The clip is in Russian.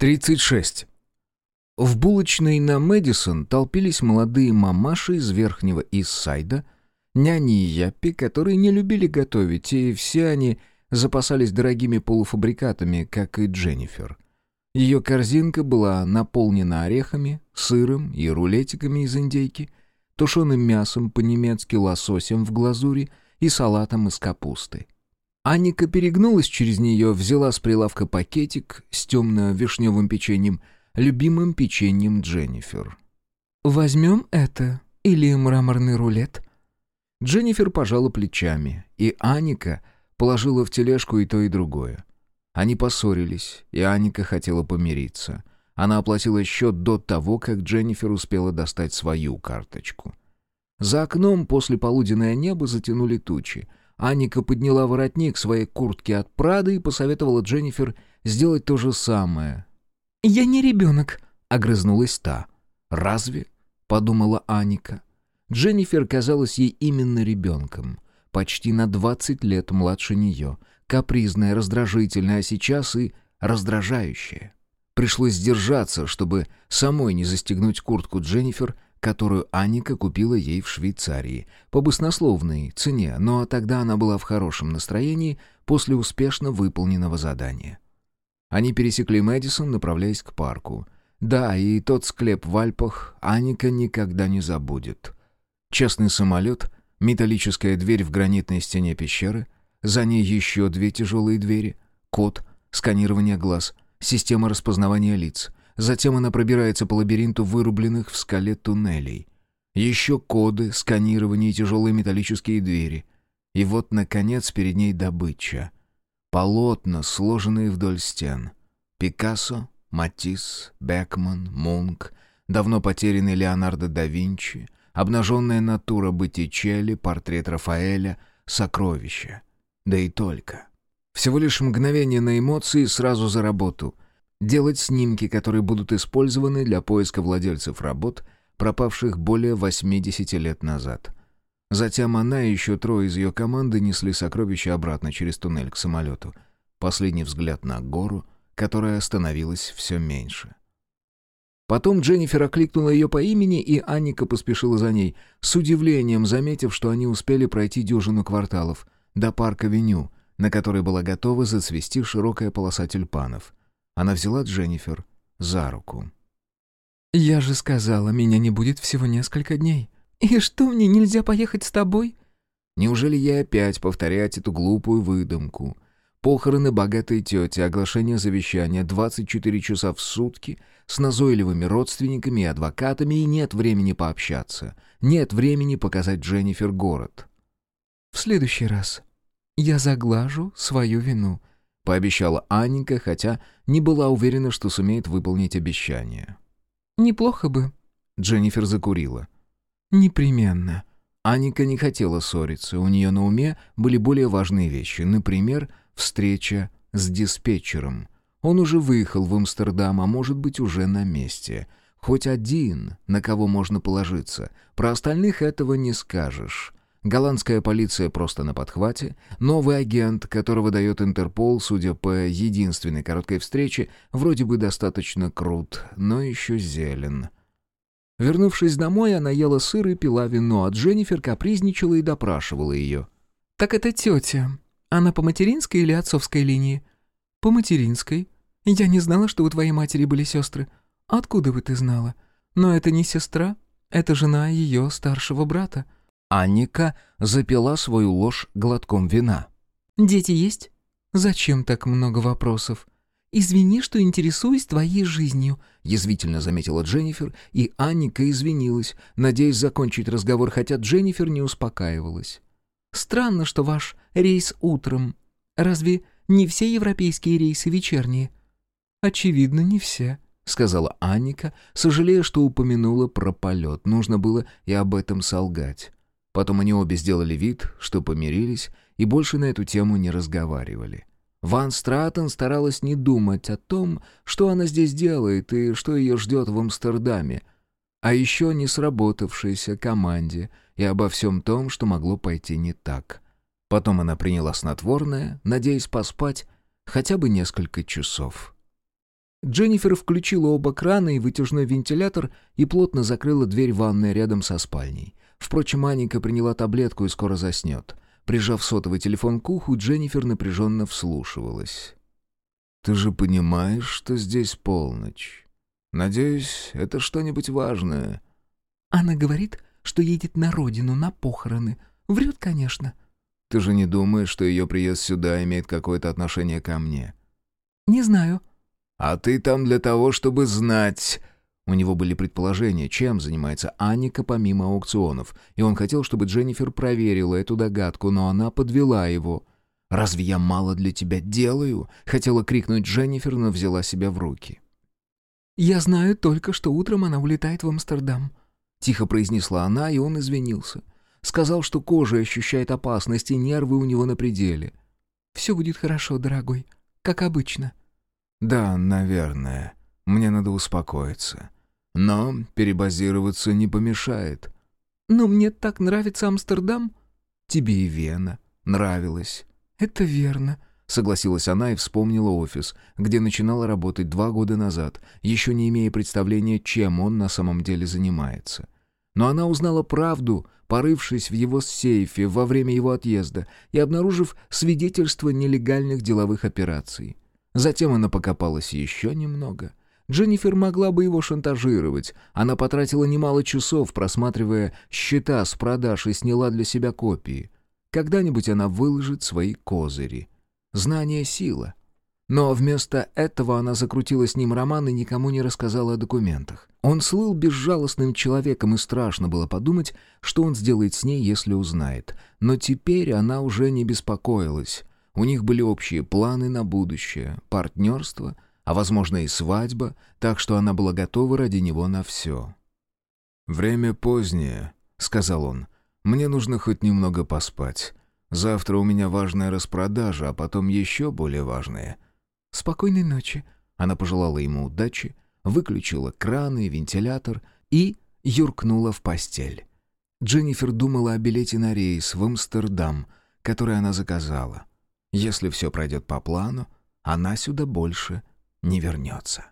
36. В булочной на Мэдисон толпились молодые мамаши из верхнего Иссайда, няни и яппи, которые не любили готовить, и все они запасались дорогими полуфабрикатами, как и Дженнифер. Ее корзинка была наполнена орехами, сыром и рулетиками из индейки, тушеным мясом, по-немецки лососем в глазури и салатом из капусты. Анника перегнулась через нее, взяла с прилавка пакетик с темно-вишневым печеньем, любимым печеньем Дженнифер. «Возьмем это или мраморный рулет?» Дженнифер пожала плечами, и Аника положила в тележку и то, и другое. Они поссорились, и Аника хотела помириться. Она оплатила счет до того, как Дженнифер успела достать свою карточку. За окном после полуденное небо затянули тучи — Аника подняла воротник своей куртки от Прады и посоветовала Дженнифер сделать то же самое. «Я не ребенок», — огрызнулась та. «Разве?» — подумала Аника. Дженнифер казалась ей именно ребенком, почти на двадцать лет младше нее, капризная, раздражительная, а сейчас и раздражающая. Пришлось сдержаться, чтобы самой не застегнуть куртку Дженнифер которую Аника купила ей в Швейцарии, по баснословной цене, но тогда она была в хорошем настроении после успешно выполненного задания. Они пересекли Мэдисон, направляясь к парку. Да, и тот склеп в Альпах Аника никогда не забудет. Частный самолет, металлическая дверь в гранитной стене пещеры, за ней еще две тяжелые двери, код, сканирование глаз, система распознавания лиц— Затем она пробирается по лабиринту вырубленных в скале туннелей. Еще коды, сканирование и тяжелые металлические двери. И вот, наконец, перед ней добыча. Полотна, сложенные вдоль стен. Пикассо, Матисс, Бекман, Мунк, давно потерянный Леонардо да Винчи, обнаженная натура Боттичелли, портрет Рафаэля, сокровища. Да и только. Всего лишь мгновение на эмоции сразу за работу — делать снимки, которые будут использованы для поиска владельцев работ, пропавших более 80 лет назад. Затем она и еще трое из ее команды несли сокровища обратно через туннель к самолету. Последний взгляд на гору, которая становилась все меньше. Потом Дженнифер окликнула ее по имени, и Анника поспешила за ней, с удивлением заметив, что они успели пройти дюжину кварталов до парка Веню, на которой была готова зацвести широкая полоса тюльпанов — она взяла Дженнифер за руку. «Я же сказала, меня не будет всего несколько дней. И что, мне нельзя поехать с тобой?» Неужели ей опять повторять эту глупую выдумку? Похороны богатой тети, оглашение завещания 24 часа в сутки с назойливыми родственниками и адвокатами, и нет времени пообщаться. Нет времени показать Дженнифер город. «В следующий раз я заглажу свою вину», — пообещала Анненька, хотя не была уверена, что сумеет выполнить обещание. «Неплохо бы». Дженнифер закурила. «Непременно». Анника не хотела ссориться, у нее на уме были более важные вещи, например, встреча с диспетчером. Он уже выехал в Амстердам, а может быть уже на месте. Хоть один, на кого можно положиться. Про остальных этого не скажешь. Голландская полиция просто на подхвате. Новый агент, которого дает Интерпол, судя по единственной короткой встрече, вроде бы достаточно крут, но еще зелен. Вернувшись домой, она ела сыр и пила вино, а Дженнифер капризничала и допрашивала ее. «Так это тетя. Она по материнской или отцовской линии?» «По материнской. Я не знала, что у твоей матери были сестры. Откуда бы ты знала? Но это не сестра, это жена ее старшего брата». Анника запила свою ложь глотком вина. «Дети есть? Зачем так много вопросов? Извини, что интересуюсь твоей жизнью», — язвительно заметила Дженнифер, и Анника извинилась, надеясь закончить разговор, хотя Дженнифер не успокаивалась. «Странно, что ваш рейс утром. Разве не все европейские рейсы вечерние?» «Очевидно, не все», — сказала Анника, сожалея, что упомянула про полет. Нужно было и об этом солгать. Потом они обе сделали вид, что помирились, и больше на эту тему не разговаривали. Ван Стратон старалась не думать о том, что она здесь делает и что ее ждет в Амстердаме, а еще не сработавшейся команде и обо всем том, что могло пойти не так. Потом она приняла снотворное, надеясь поспать хотя бы несколько часов. Дженнифер включила оба крана и вытяжной вентилятор и плотно закрыла дверь ванной рядом со спальней. Впрочем, Аника приняла таблетку и скоро заснет. Прижав сотовый телефон к уху, Дженнифер напряженно вслушивалась. «Ты же понимаешь, что здесь полночь. Надеюсь, это что-нибудь важное». «Она говорит, что едет на родину, на похороны. Врет, конечно». «Ты же не думаешь, что ее приезд сюда имеет какое-то отношение ко мне?» «Не знаю». «А ты там для того, чтобы знать...» У него были предположения, чем занимается Анника помимо аукционов, и он хотел, чтобы Дженнифер проверила эту догадку, но она подвела его. «Разве я мало для тебя делаю?» — хотела крикнуть Дженнифер, но взяла себя в руки. «Я знаю только, что утром она улетает в Амстердам», — тихо произнесла она, и он извинился. Сказал, что кожа ощущает опасность, и нервы у него на пределе. «Все будет хорошо, дорогой, как обычно». «Да, наверное. Мне надо успокоиться. Но перебазироваться не помешает». «Но мне так нравится Амстердам». «Тебе и Вена нравилось». «Это верно», — согласилась она и вспомнила офис, где начинала работать два года назад, еще не имея представления, чем он на самом деле занимается. Но она узнала правду, порывшись в его сейфе во время его отъезда и обнаружив свидетельство нелегальных деловых операций. Затем она покопалась еще немного. Дженнифер могла бы его шантажировать. Она потратила немало часов, просматривая счета с продаж и сняла для себя копии. Когда-нибудь она выложит свои козыри. Знание — сила. Но вместо этого она закрутила с ним роман и никому не рассказала о документах. Он слыл безжалостным человеком, и страшно было подумать, что он сделает с ней, если узнает. Но теперь она уже не беспокоилась. У них были общие планы на будущее, партнерство, а, возможно, и свадьба, так что она была готова ради него на все. «Время позднее», — сказал он. «Мне нужно хоть немного поспать. Завтра у меня важная распродажа, а потом еще более важная». «Спокойной ночи», — она пожелала ему удачи, выключила краны и вентилятор и юркнула в постель. Дженнифер думала о билете на рейс в Амстердам, который она заказала. Если все пройдет по плану, она сюда больше не вернется.